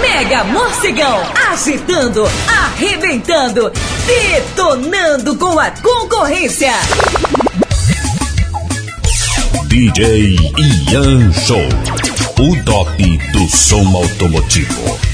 Mega Morcegão, agitando, arrebentando, detonando com a concorrência. DJ Ian Show, o top do som automotivo.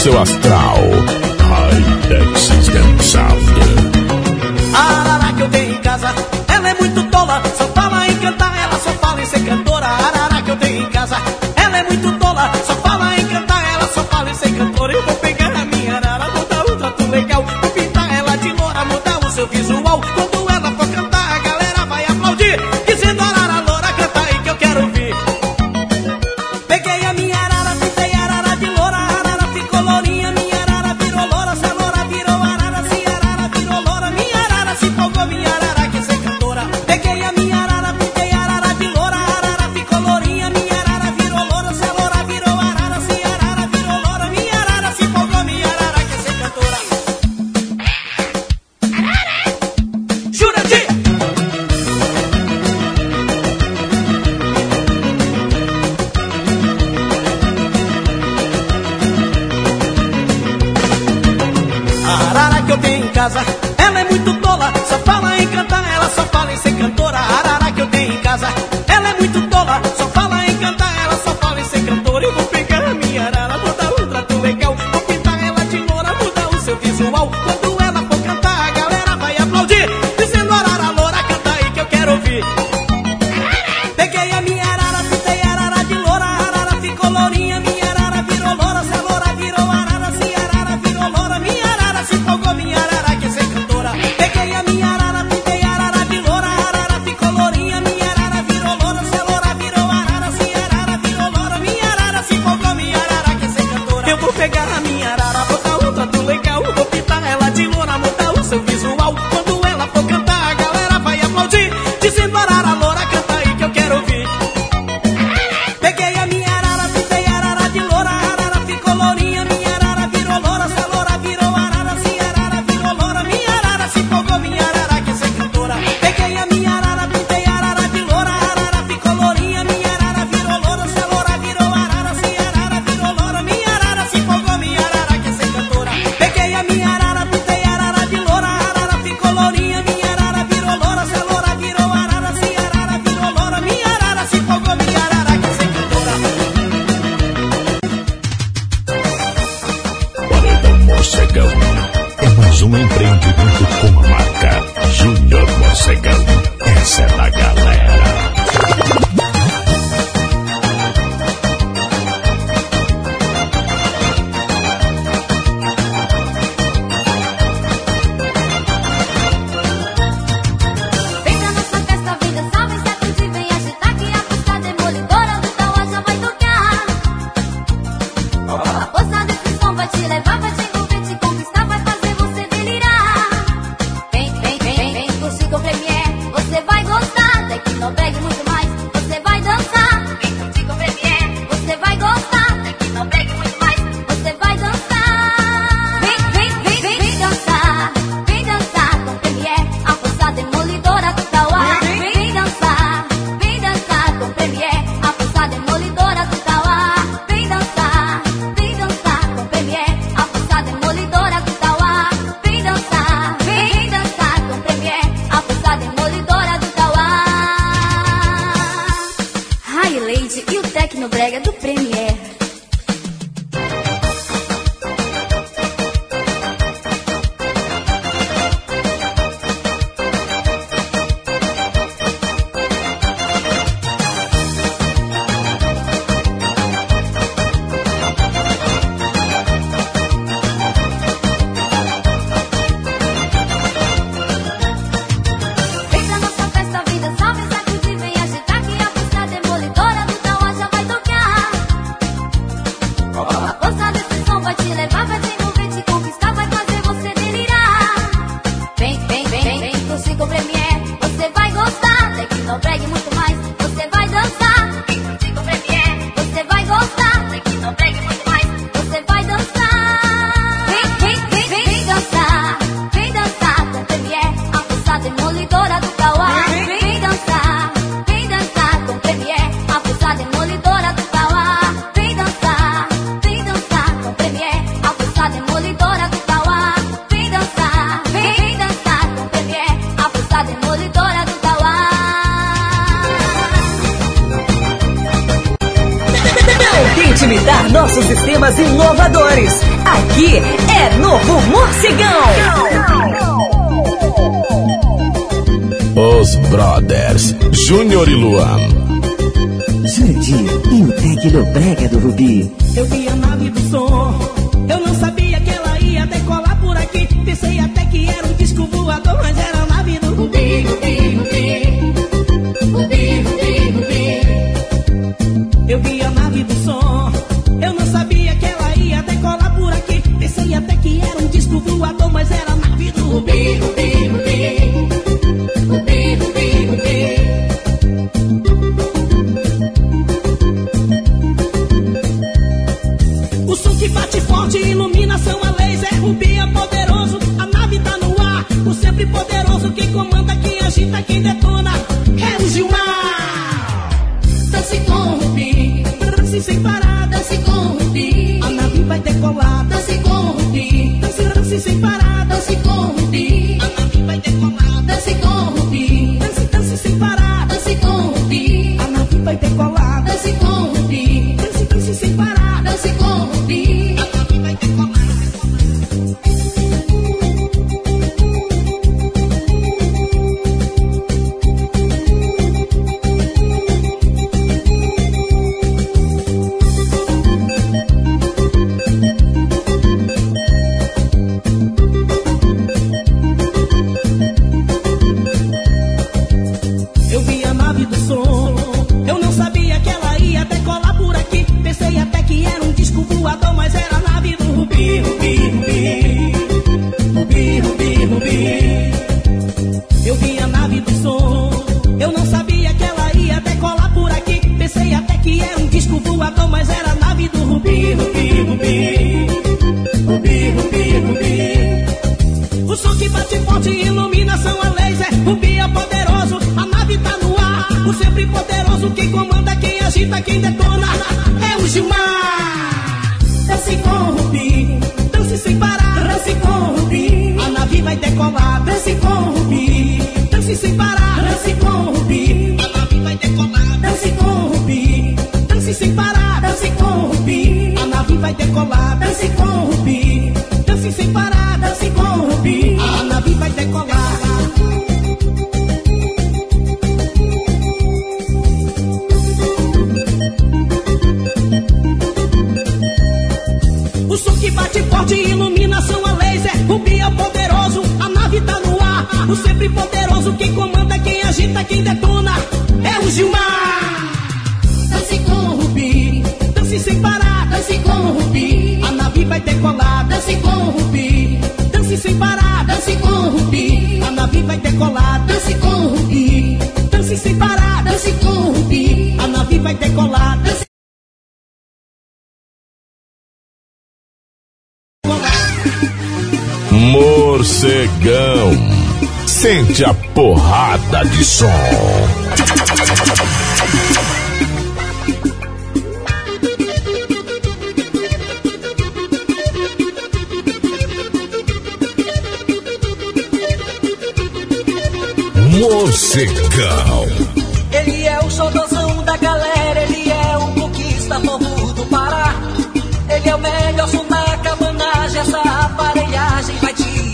seu astral.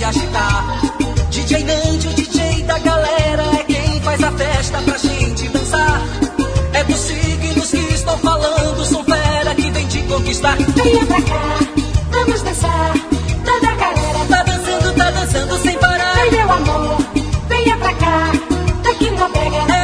agitar. DJ Nandi, o DJ da galera, é quem faz a festa pra gente dançar. É dos signos que estou falando, são fera que vem te conquistar. Venha pra cá, vamos dançar. Toda a galera tá dançando, tá dançando sem parar. Vem, meu amor, venha pra cá, tá aqui não pega.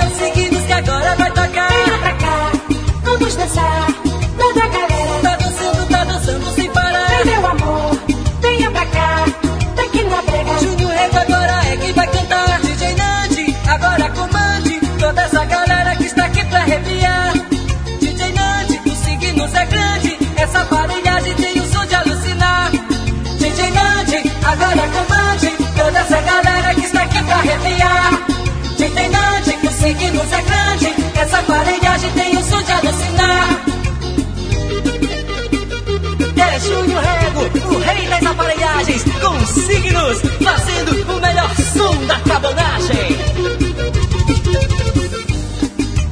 com signos, fazendo o melhor som da cabanagem.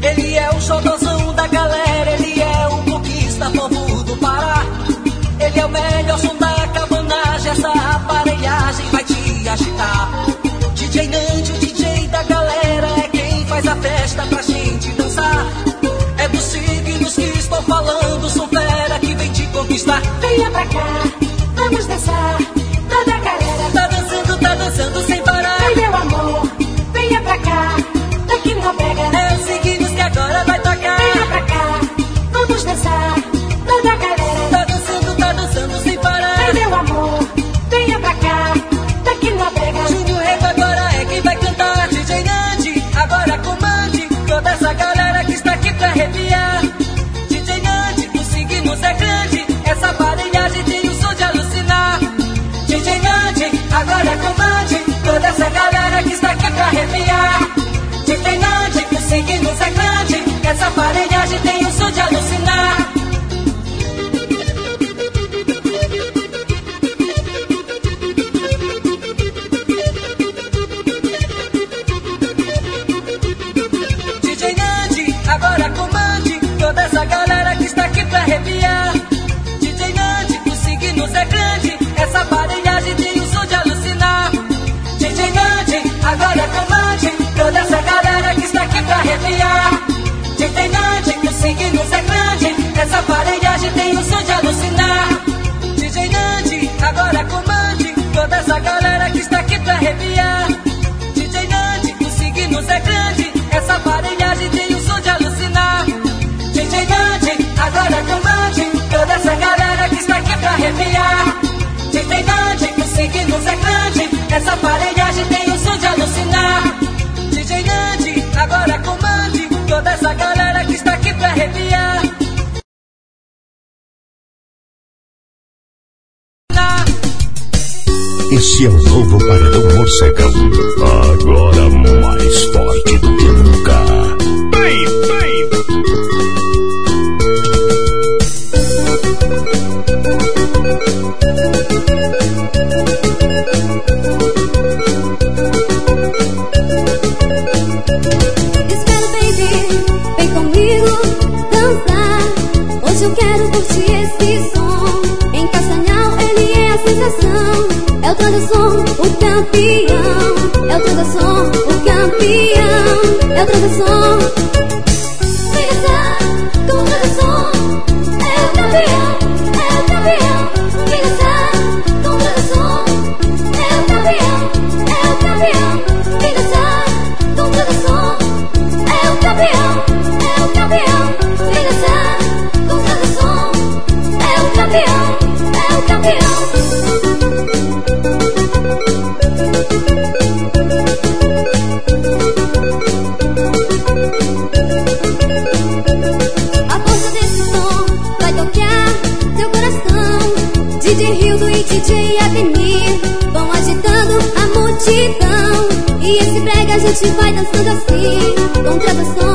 Ele é o jogosão da galera, ele é o conquista povo do Pará. Ele é o melhor som da cabanagem, essa aparelhagem vai te agitar. DJ Nante, o DJ da galera, é quem faz a festa pra gente dançar. É dos signos que estou falando, sou fera que vem te conquistar. Venha pra cá, vamos dançar. somebody Vão agitando a multidão. E esse brega a gente vai dançando assim. Com Contra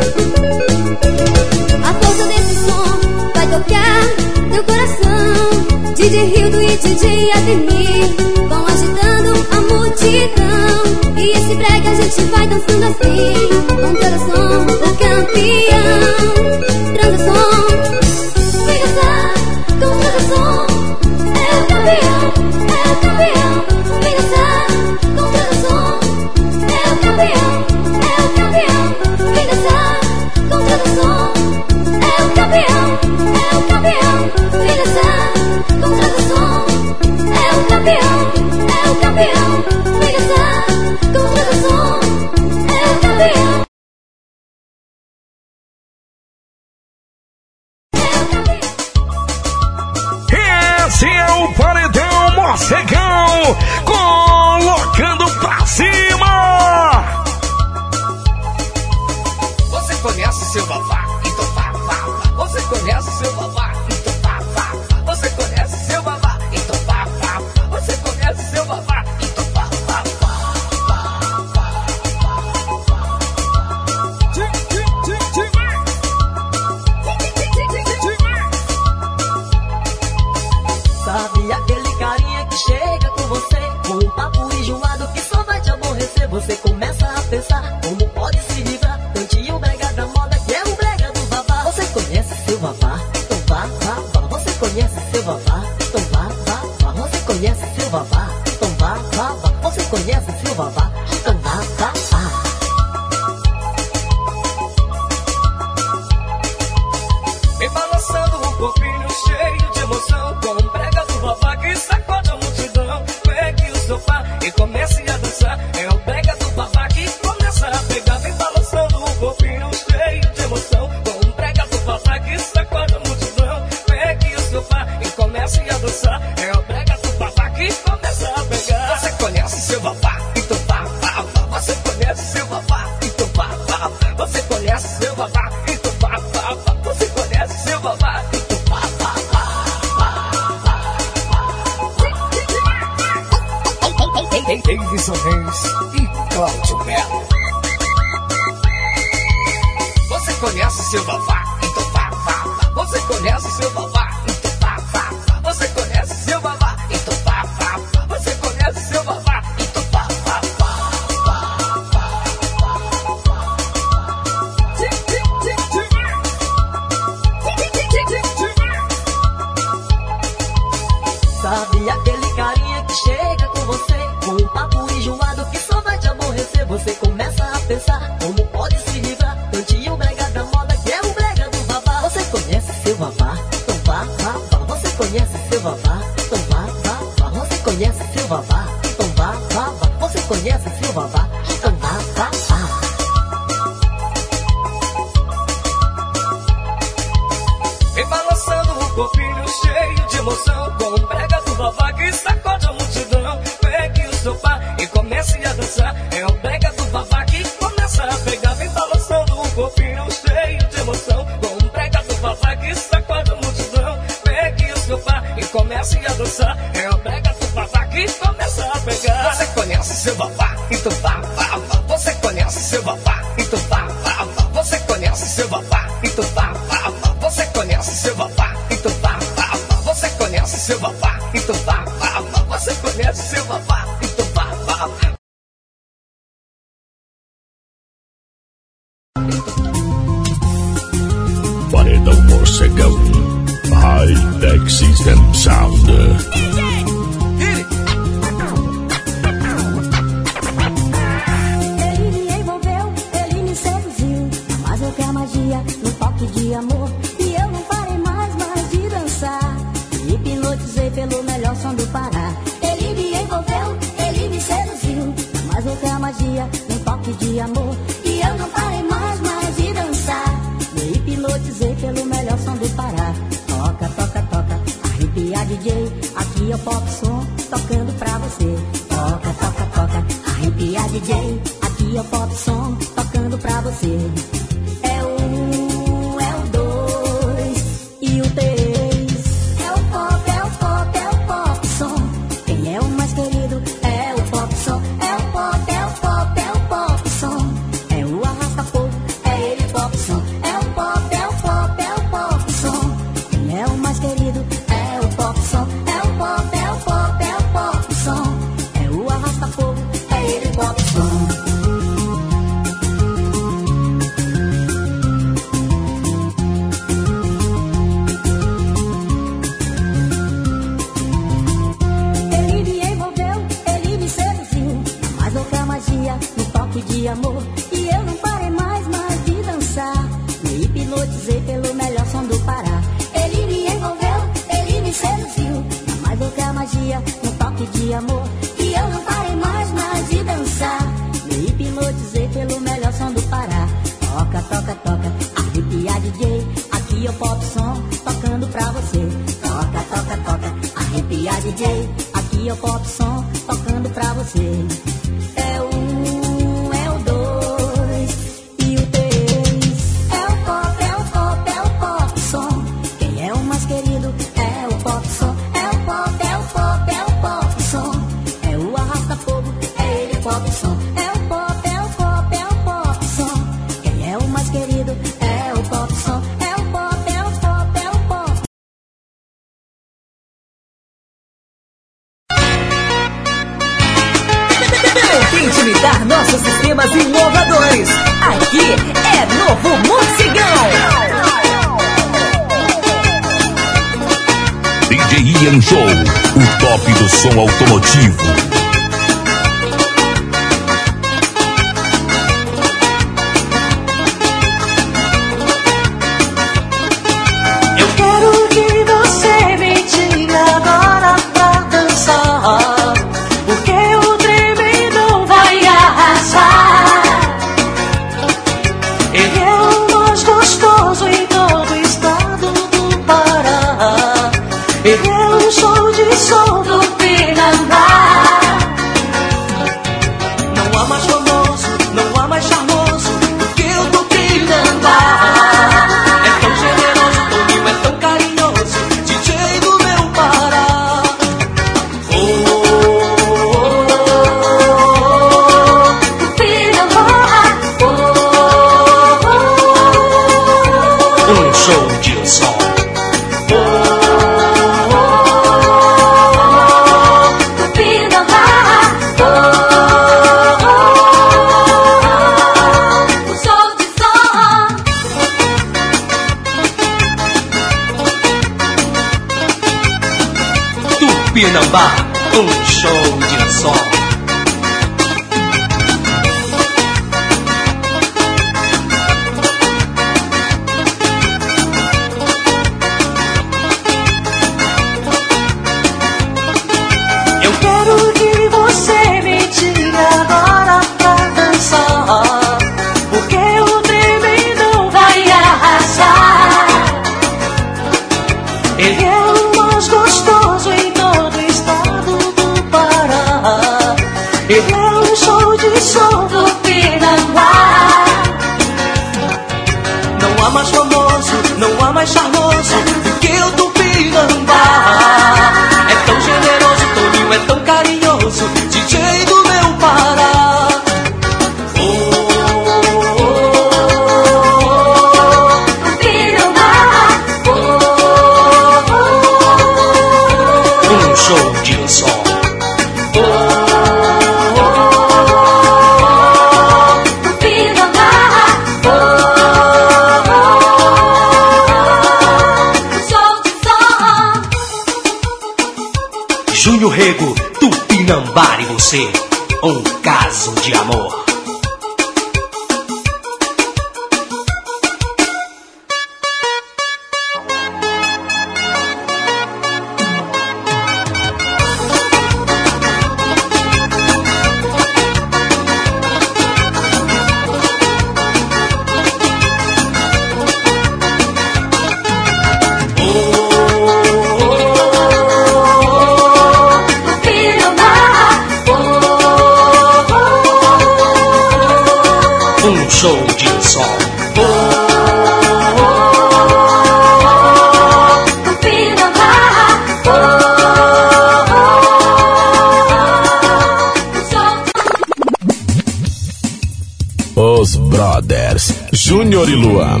Júnior e Luan.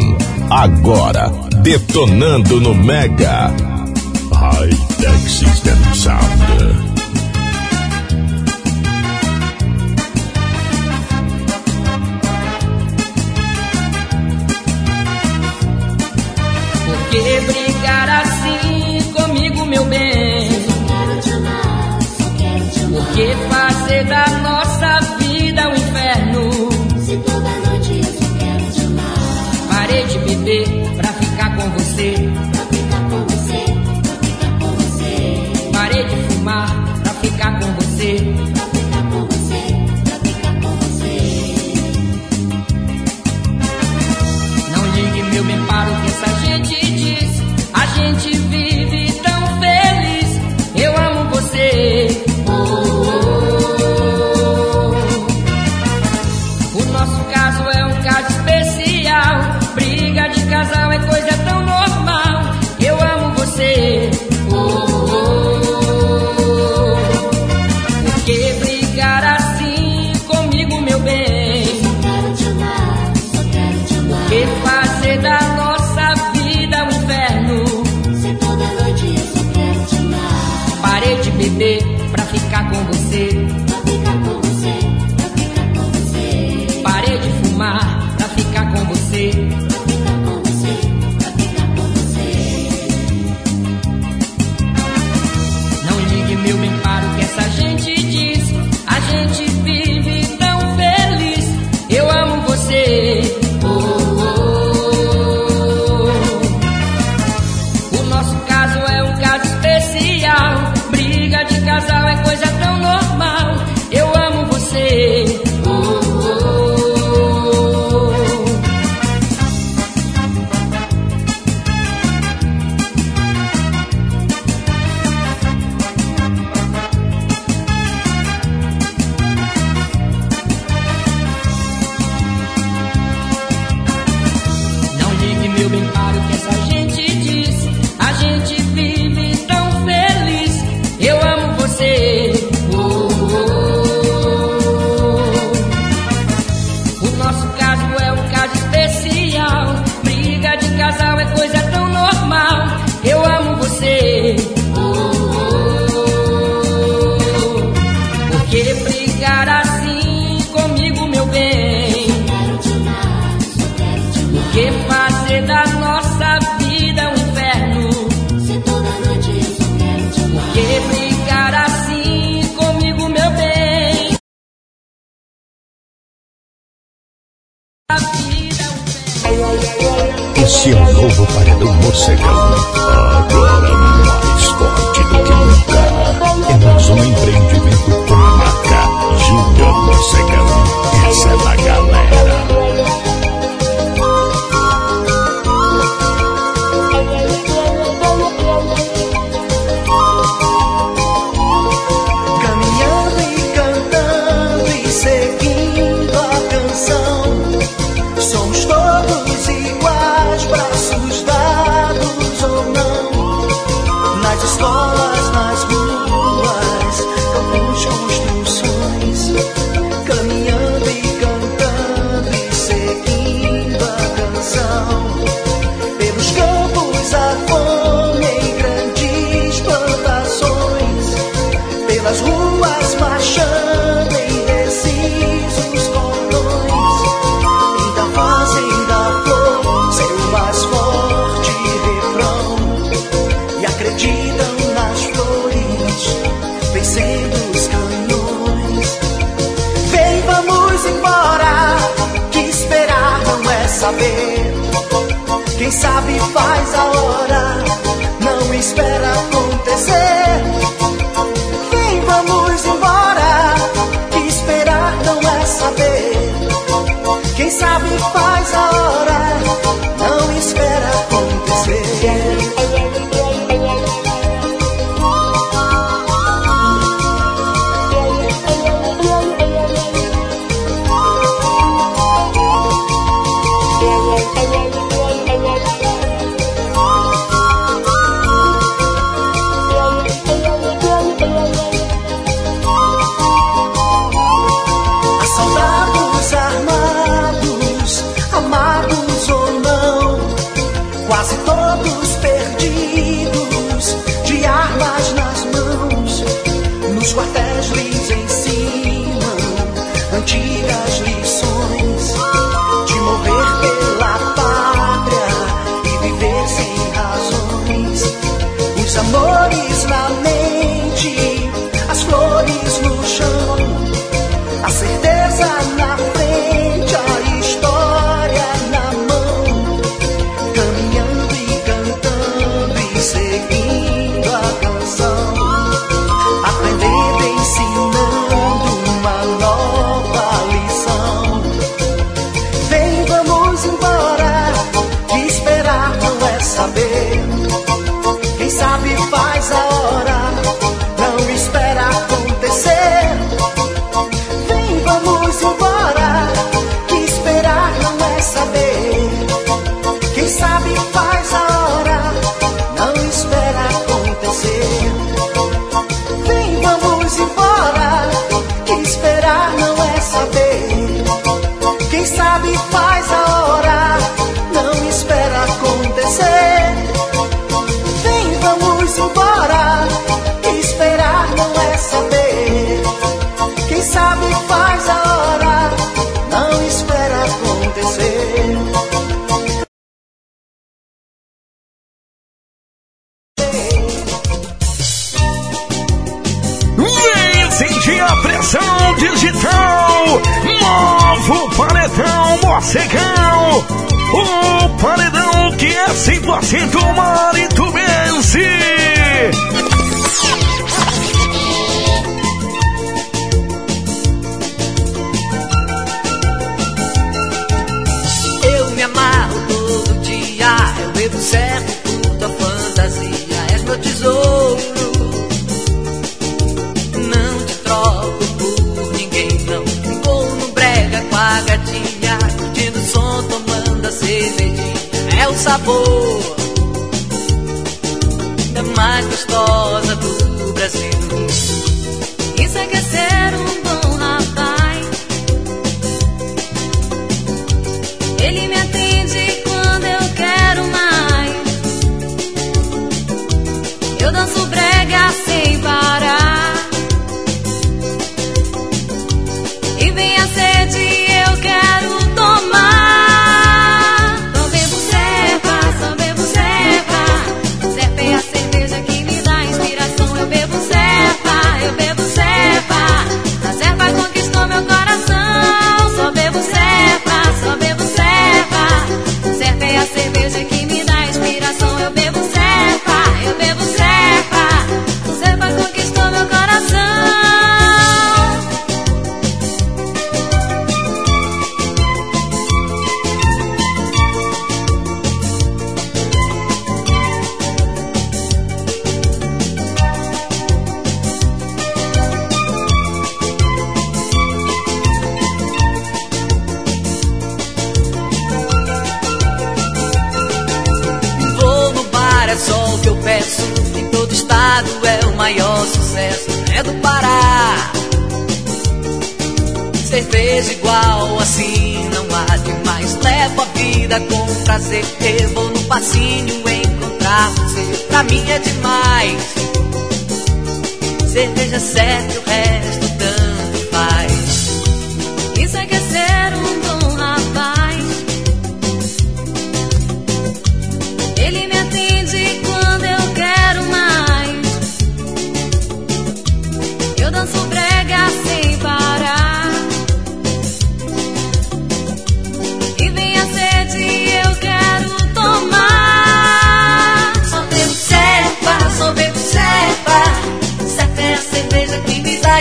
Agora, detonando no Mega. High Tech System Sound.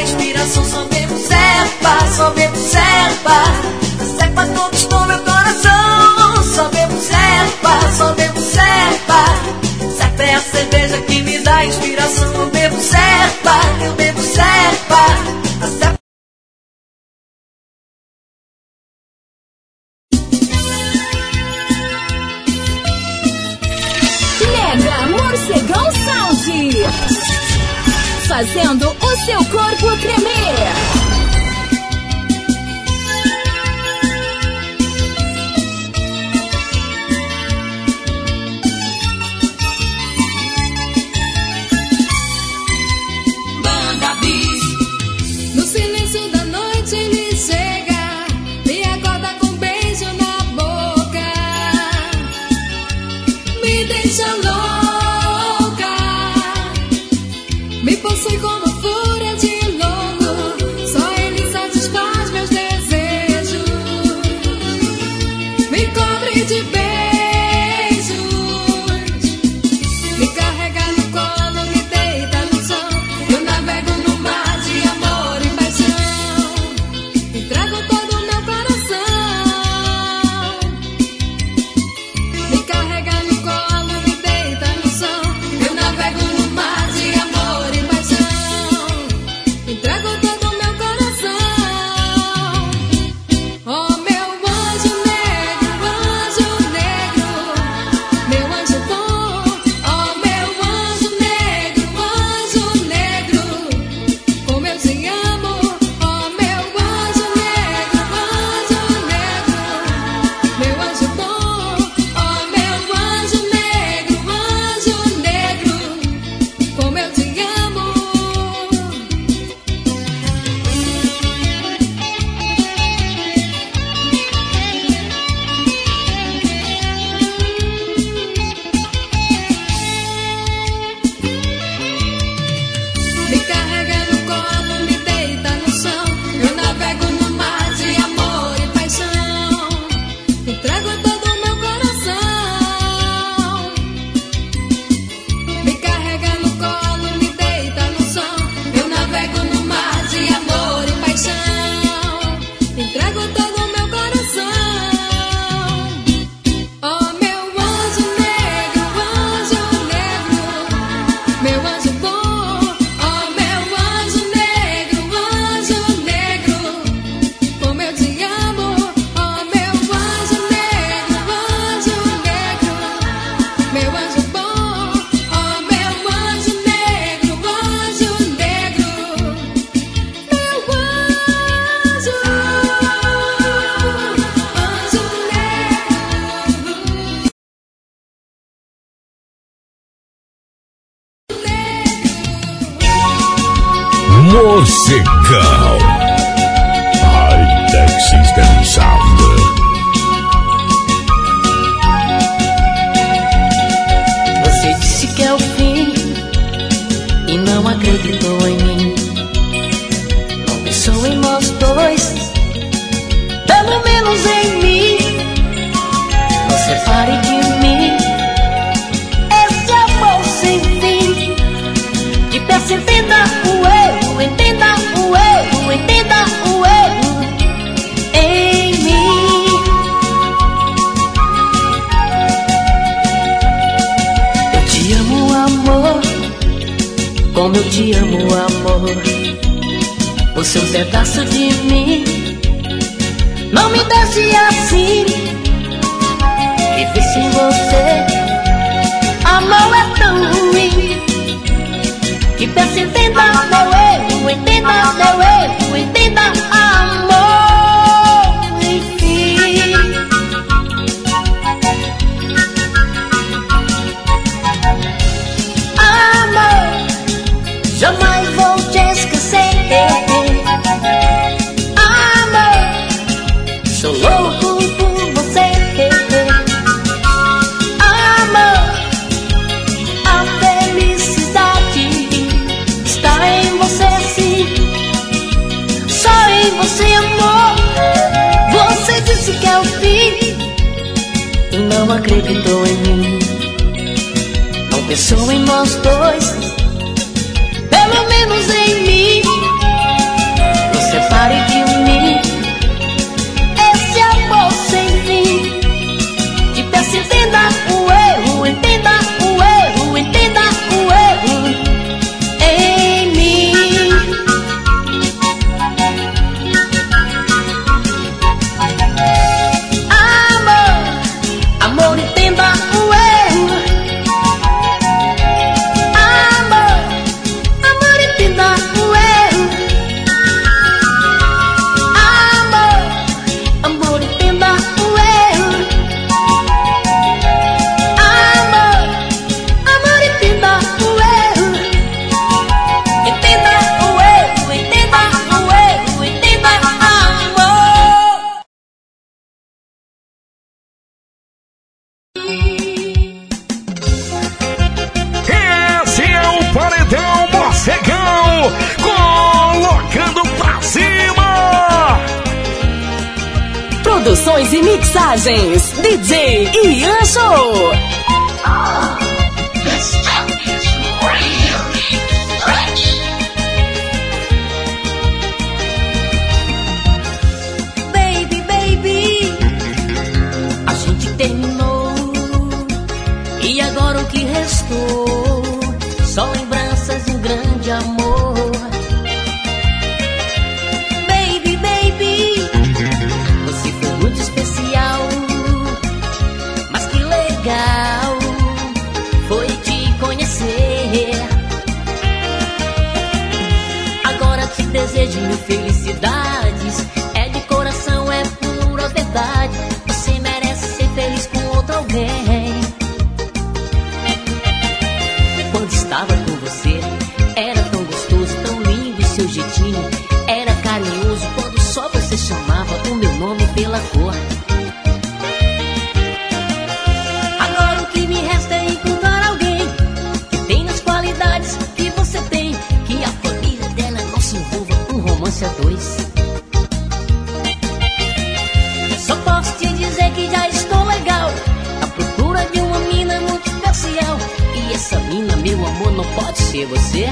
inspiração só bebo serpa, só bebo serpa. Serpa todos no meu coração, só bebo serpa, só bebo serpa. Serpa é a cerveja que me dá inspiração, eu bebo serpa, eu bebo serpa. serpa Mega Morcegão Sound fazendo o seu corpo tremer. cor. Agora o que me resta é encontrar alguém que tem as qualidades que você tem, que a família dela não se envolva com romance a dois. Só posso te dizer que já estou legal, A procura de uma mina muito especial. E essa mina, meu amor, não pode ser você.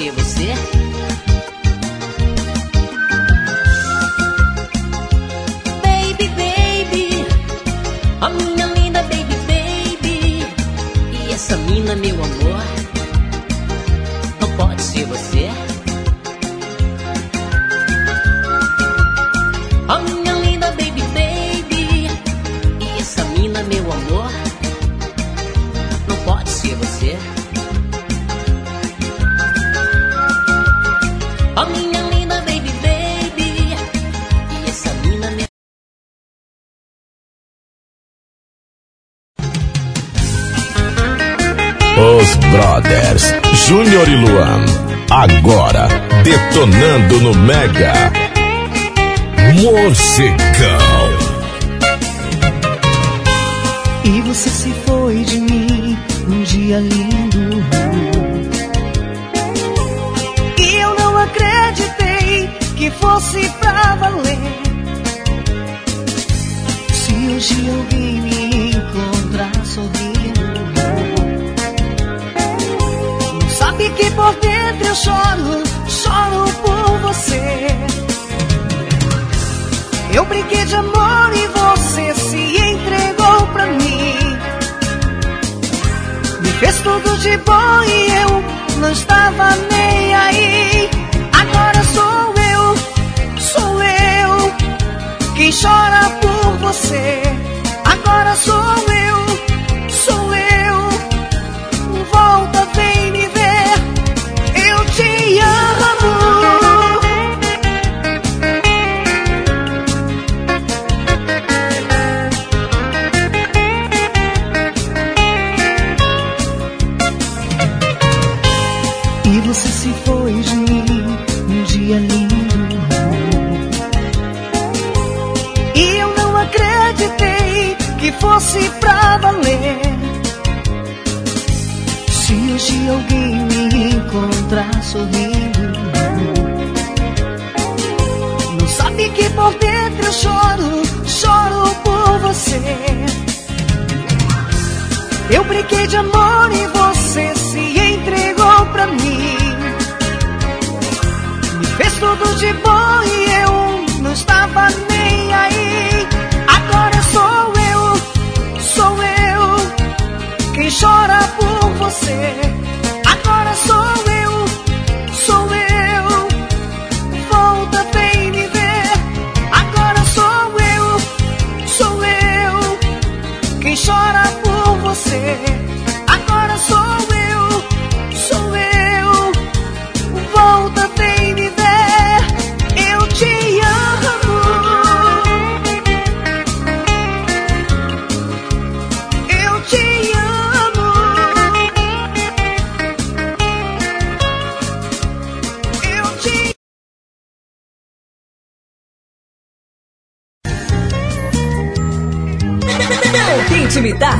você, você? Mega Musical. E você se foi de mim um dia lindo. E eu não acreditei que fosse pra valer. Se hoje alguém me encontrar sorrindo, não sabe que por dentro eu choro Eu brinquei de amor e você se entregou pra mim. Me fez tudo de bom e eu não estava nem aí. Agora sou eu, sou eu, quem chora por você. Agora sou eu fosse pra valer. Se hoje alguém me encontrar sorrindo, não sabe que por dentro eu choro, choro por você. Eu brinquei de amor e você se entregou pra mim. Me fez tudo de bom e eu não estava nem você. Agora sou eu, sou eu. Volta, bem me ver. Agora sou eu, sou eu. Quem chora por você.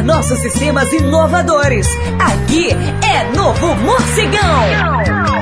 nossos sistemas inovadores. Aqui é Novo Morcegão.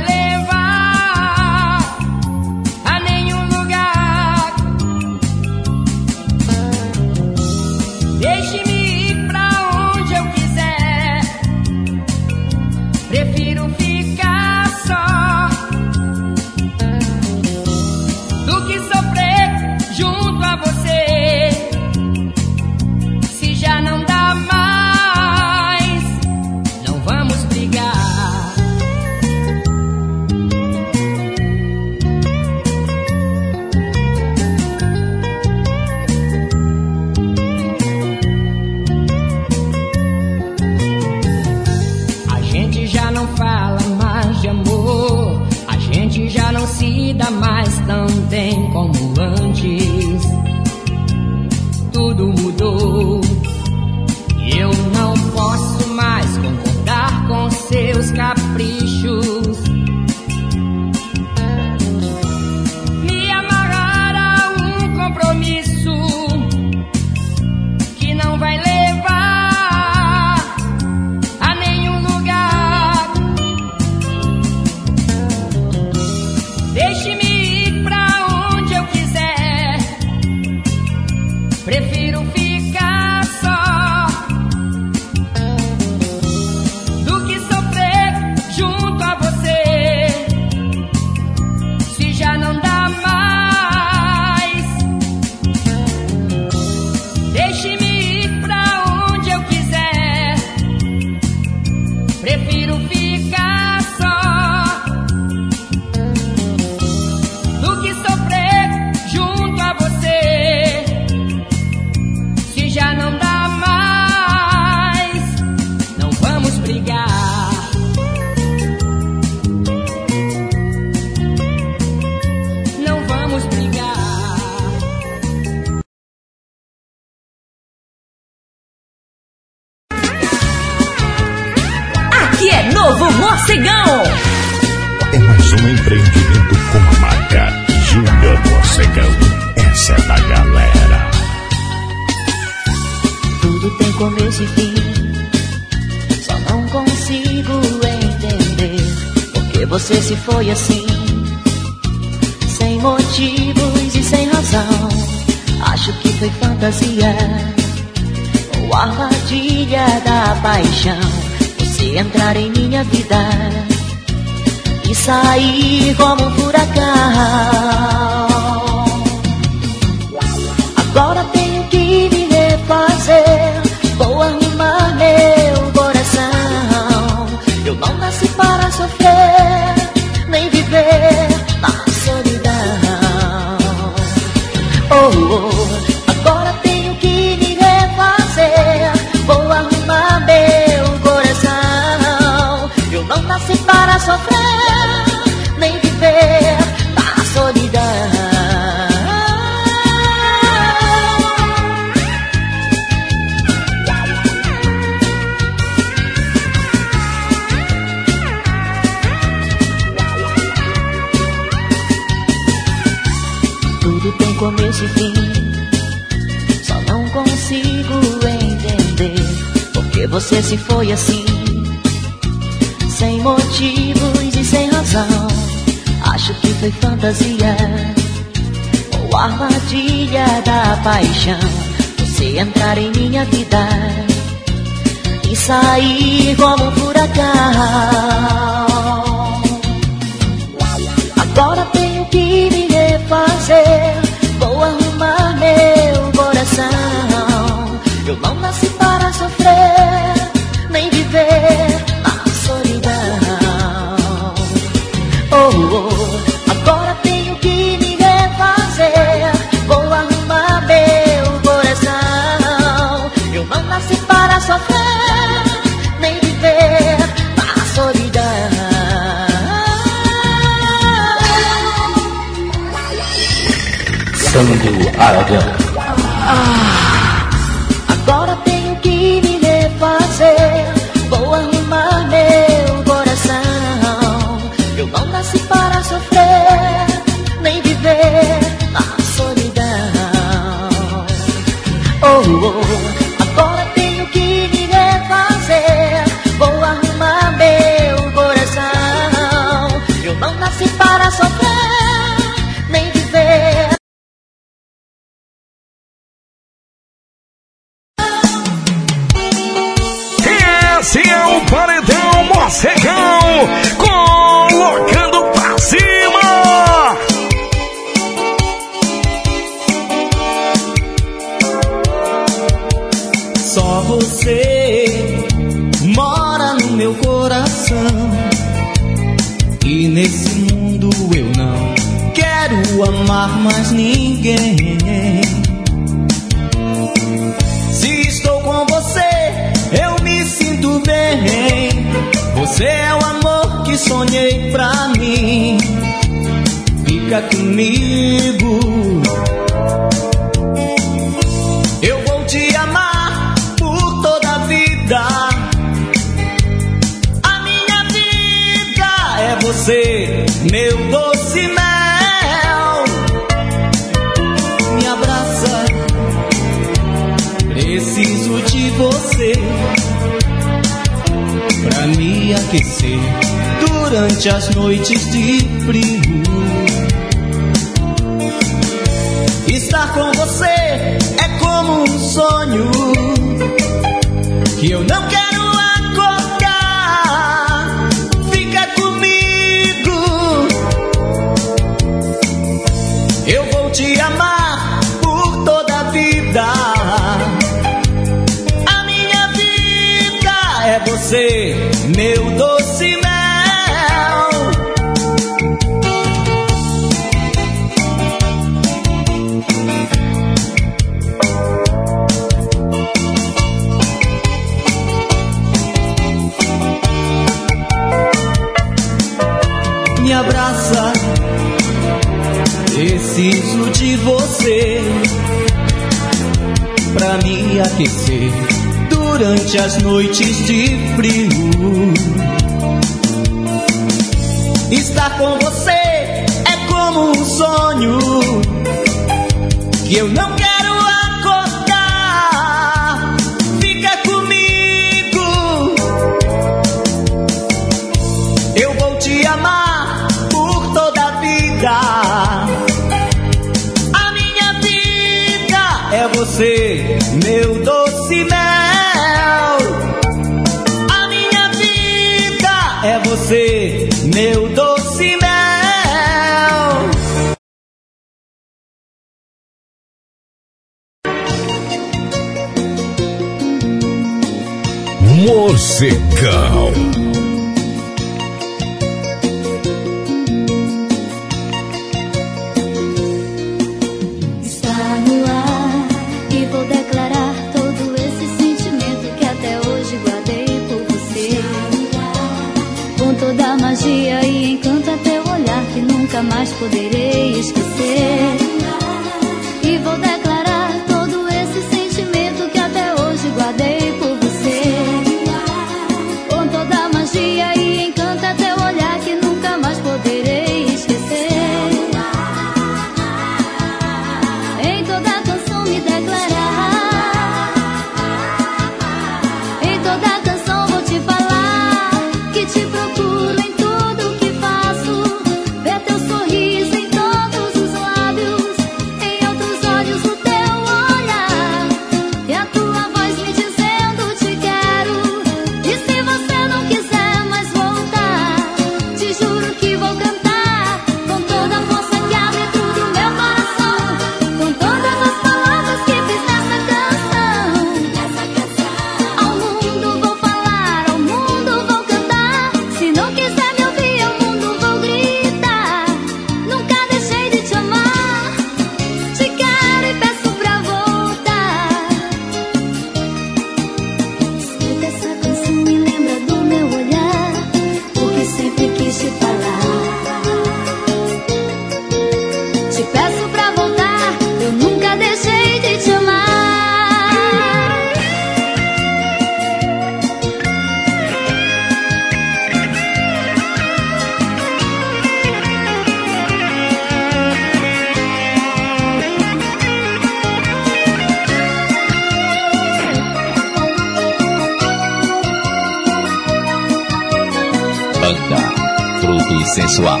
Sensual.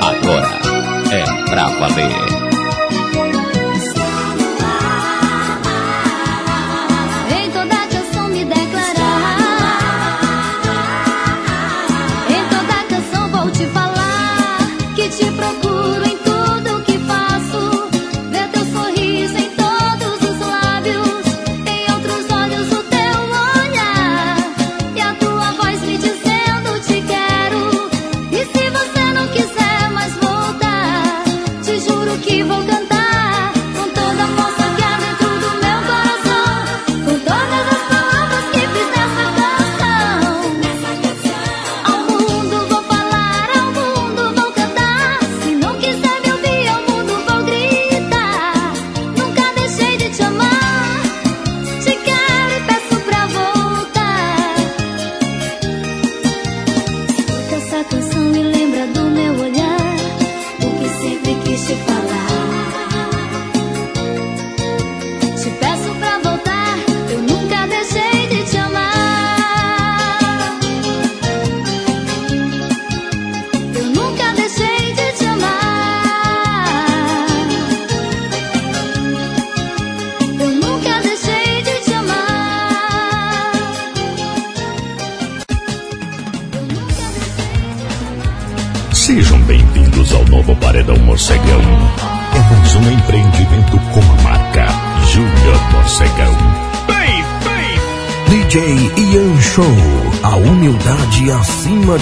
Agora é pra valer.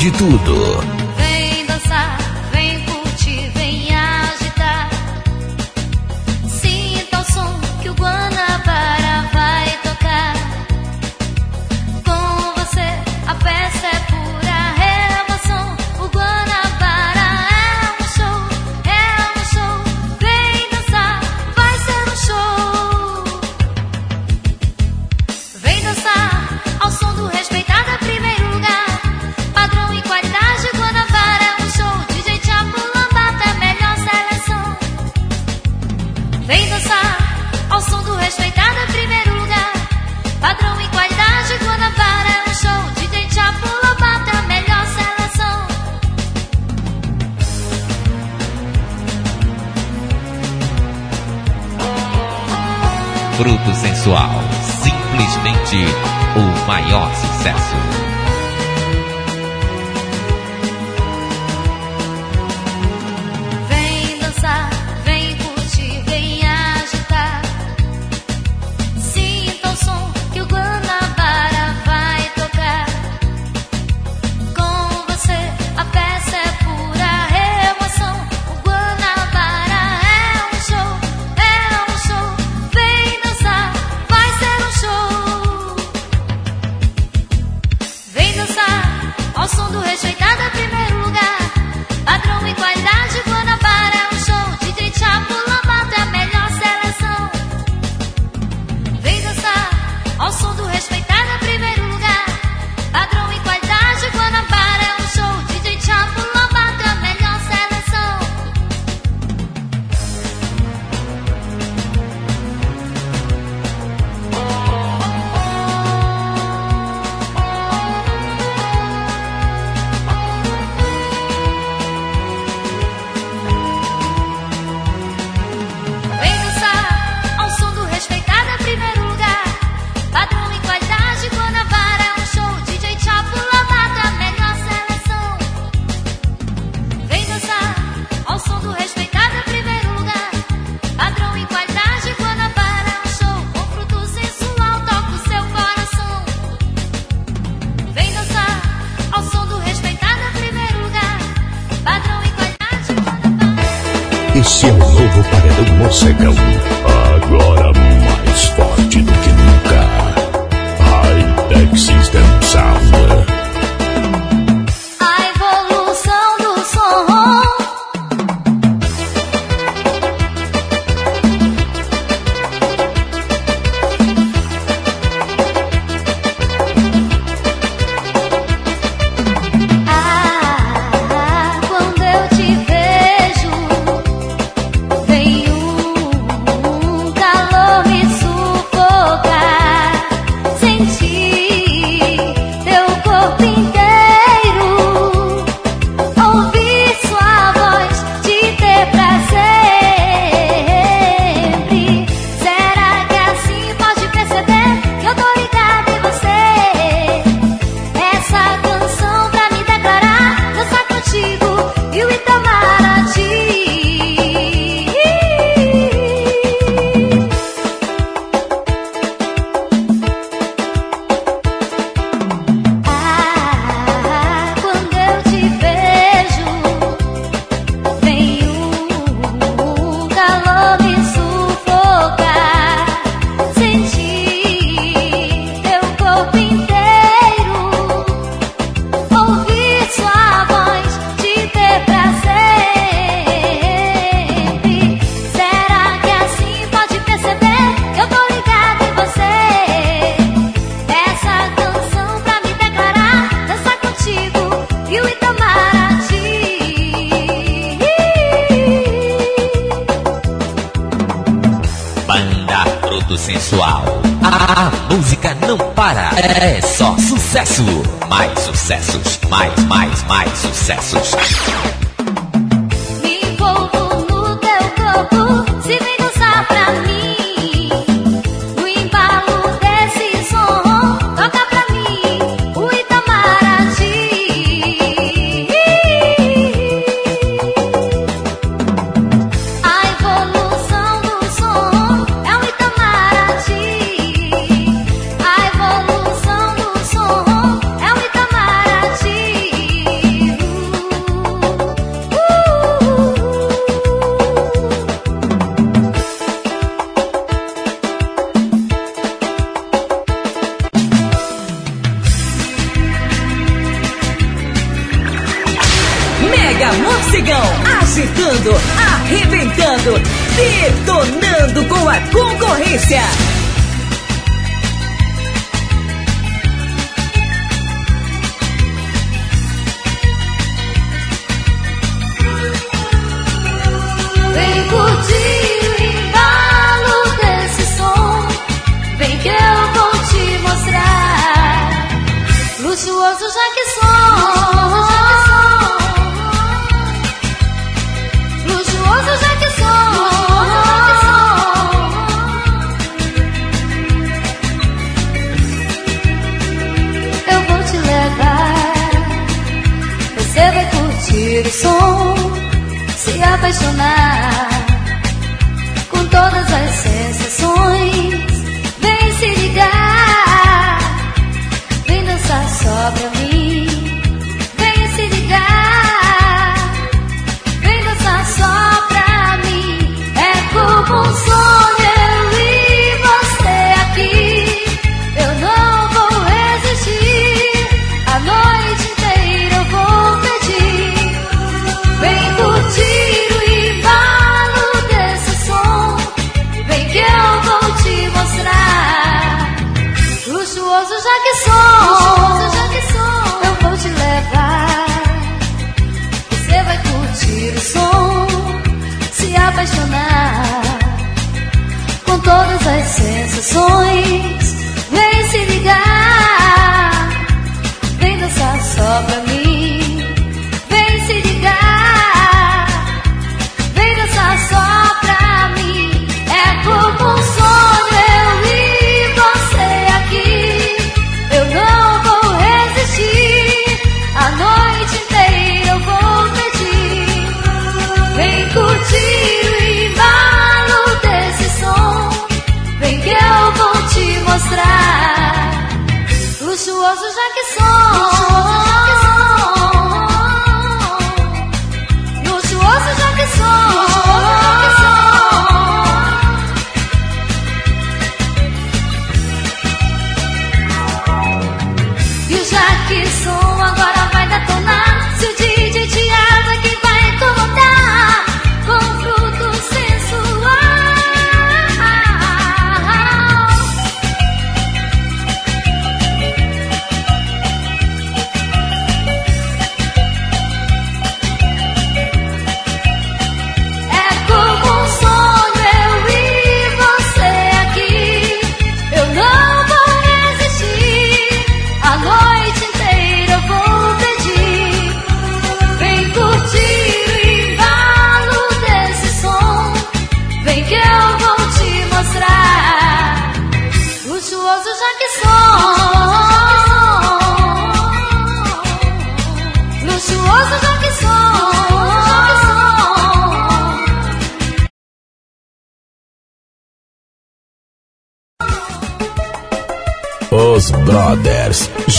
De tudo. maior sucesso.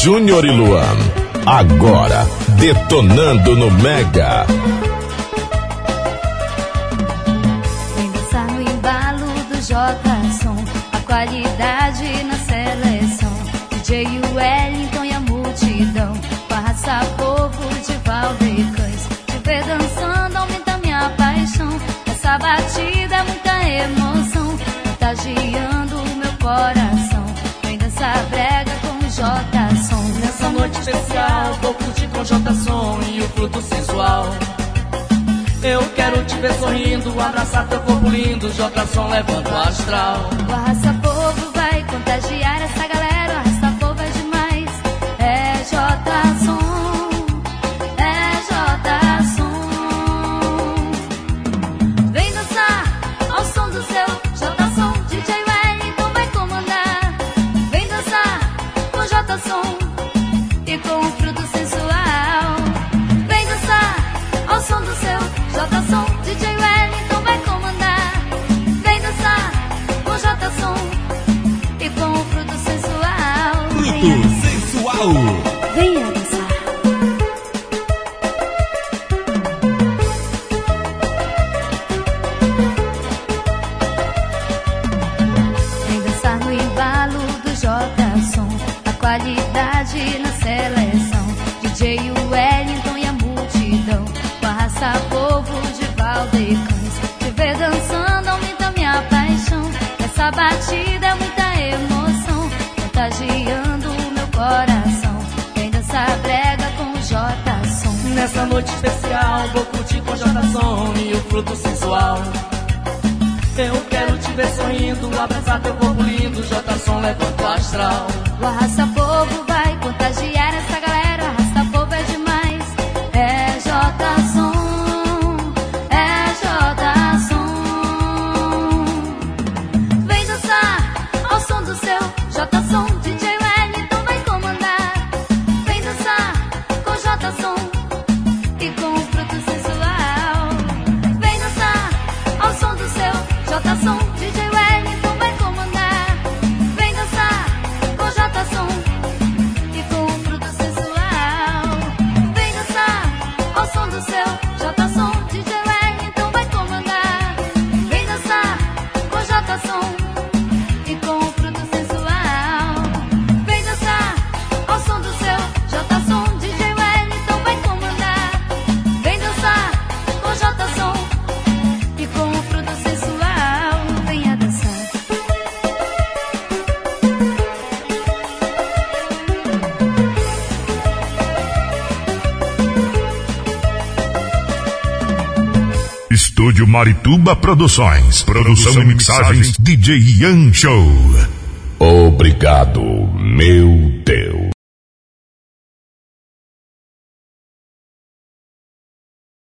Júnior e Luan. Agora, detonando no Mega. noite especial, vou curtir com J Som e o fruto sensual. Eu quero te ver sorrindo, abraçar teu corpo lindo, J Som levando o astral. O arrasa povo vai contagiar. Natal. Venha fruto sensual. Eu quero te ver sorrindo, abraçar teu corpo lindo, Jota tá som levanta o astral. O Estúdio Marituba Produções. Produção, Produção e mixagens DJ Ian Show. Obrigado, meu